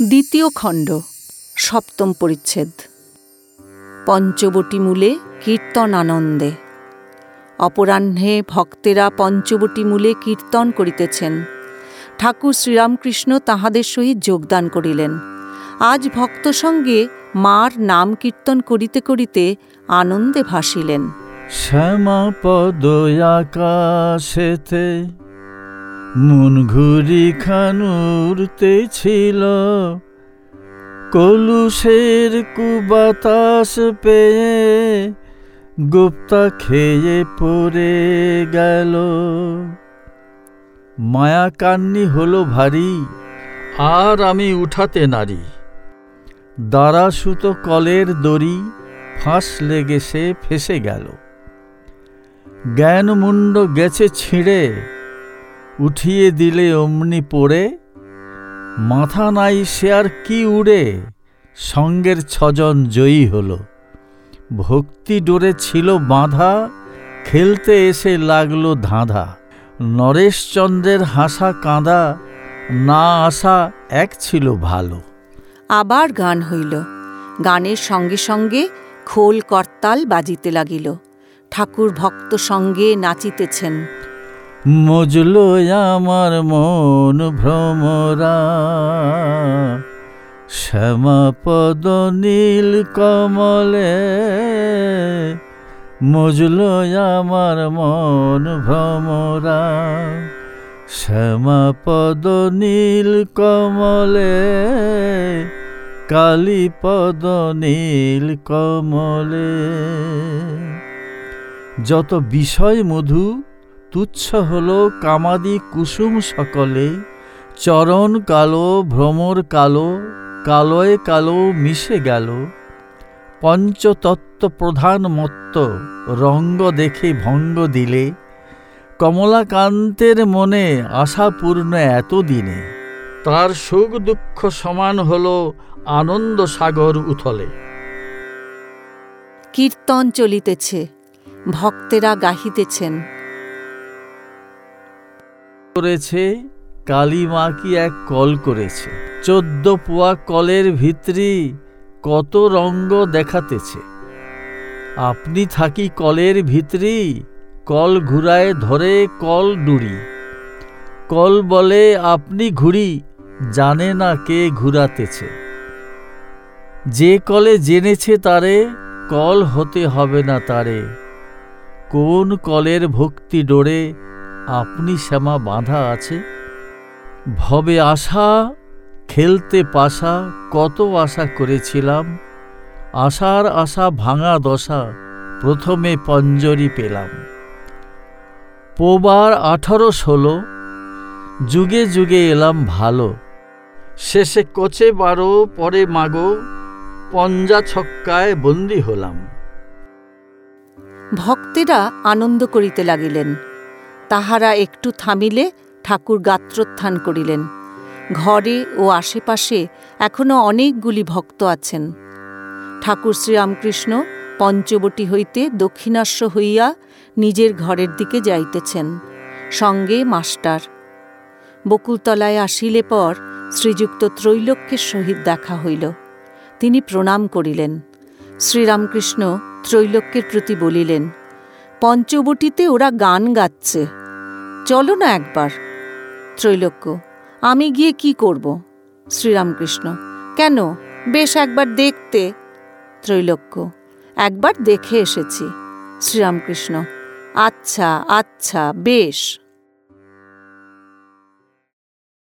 দ্বিতীয় খণ্ড, সপ্তম পরিচ্ছেদ। পঞ্চবটি মূলে কীর্তন আনন্দে অপরাহ্নে ভক্তেরা পঞ্চবটি মূলে কীর্তন করিতেছেন। ঠাকুর শ্রীরামকৃষ্ণ তাহাদের সহিত যোগদান করিলেন। আজ ভক্ত সঙ্গে মার নাম কীর্তন করিতে করিতে আনন্দে ভাসিলেন। শ্যামা পদ আকাশেতে মন ঘুরি খানুরতে ছিল। কলুষের কুবাতাস পেয়ে গুপ্তা খেয়ে পড়ে গেল। মায়া কান্নি হলো ভারী, আর আমি উঠাতে নারী। দ্বারা সুতো কলের দড়ি, ফাঁস লেগে সে ফেসে গেল। জ্ঞানমুণ্ড গেছে ছিঁড়ে উঠিয়ে দিলে অমনি পড়ে। মাথা নাই সে আর কি উড়ে? সঙ্গের ছজন জয়ী হল। ভক্তি ডোরে ছিল বাঁধা, খেলতে এসে লাগল ধাঁধা। নরেশচন্দ্রের হাসা কাঁদা, না আসা এক ছিল ভালো। আবার গান হইল। গানের সঙ্গে সঙ্গে খোল করতাল বাজিতে লাগিল। ঠাকুর ভক্ত সঙ্গে নাচিতেছেন। মজলো আমার মন ভ্রমরা। শ্যামাপদ নীল কমলে, মজলো আমার মন ভ্রমরা। শ্যামাপদ নীল কমলে কালীপদ নীল কমলে। যত বিষয় মধু তুচ্ছ হল কামাদি কুসুম সকলে। চরণ কালো, ভ্রমর কালো, কালোয় কালো মিশে গেল। পঞ্চতত্ত্ব প্রধান মত্ত রঙ্গ দেখে ভঙ্গ দিলে। কমলাকান্তের মনে আশাপূর্ণ এতদিনে। তার সুখ দুঃখ সমান হল আনন্দ সাগর উথলে। কীর্তন চলিতেছে, ভক্তেরা গাহিতেছেন। করেছে, কালী মা কি এক কল করেছে। চোদ্দ পোয়া কলের ভিতরি কত রঙ্গ দেখাতেছে। আপনি থাকি কলের ভিতরি, কল ঘুরায় ধরে কল ডুরি। কল বলে আপনি ঘুরি, জানে না কে ঘুরাতেছে। যে কলে জেনেছে তারে, কল হতে হবে না তারে। কোন কলের ভক্তি ডোরে আপনি শ্যামা বাঁধা আছে? ভবে আশা, খেলতে পাশা, কত আশা করেছিলাম। আশার আশা ভাঙা দশা, প্রথমে পঞ্জরি পেলাম। পোবার আঠারো ষোলো, যুগে যুগে এলাম ভালো। শেষে কোচে বারো, পরে মাগো, পঞ্জা ছক্কায় বন্দি হলাম। ভক্তেরা আনন্দ করিতে লাগিলেন। তাহারা একটু থামিলে ঠাকুর গাত্রোত্থান করিলেন। ঘরে ও আশেপাশে এখনও অনেকগুলি ভক্ত আছেন। ঠাকুর শ্রীরামকৃষ্ণ পঞ্চবটি হইতে দক্ষিণাস্য হইয়া নিজের ঘরের দিকে যাইতেছেন, সঙ্গে মাস্টার। বকুলতলায় আসিলে পর শ্রীযুক্ত ত্রৈলোক্যের সহিত দেখা হইল। তিনি প্রণাম করিলেন। শ্রীরামকৃষ্ণ ত্রৈলোক্যের প্রতি বলিলেন পঞ্চবটিতে ওরা গান গাচ্ছে। চলো না একবার। ত্রৈলোক্য, আমি গিয়ে কি করব? শ্রীরামকৃষ্ণ, কেন? বেশ একবার দেখতে। ত্রৈলোক্য, একবার দেখে এসেছি। শ্রীরামকৃষ্ণ আচ্ছা আচ্ছা বেশ।